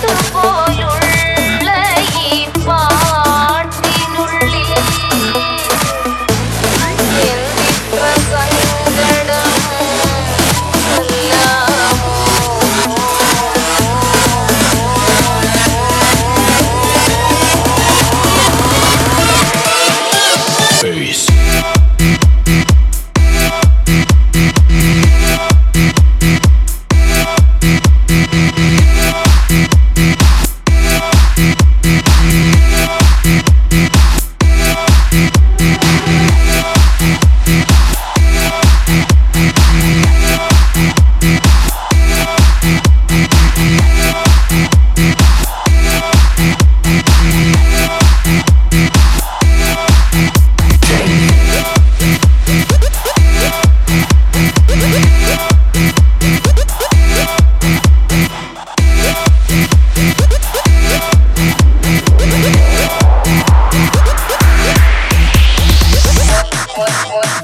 Stop.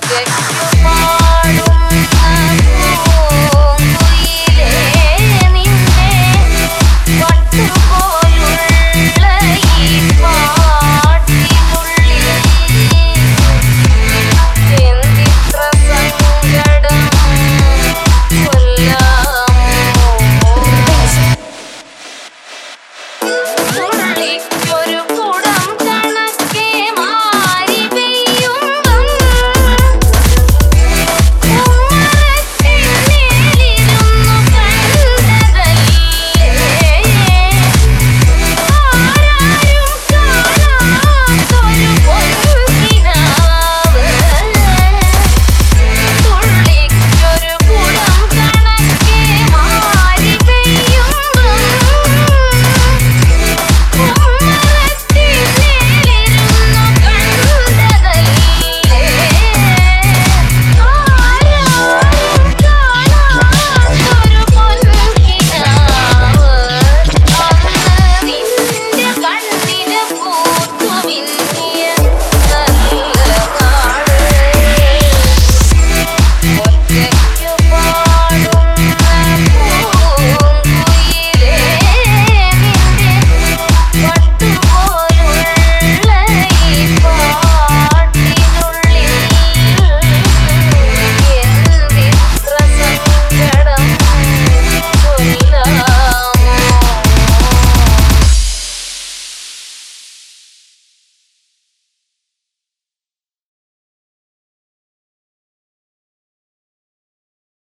sick.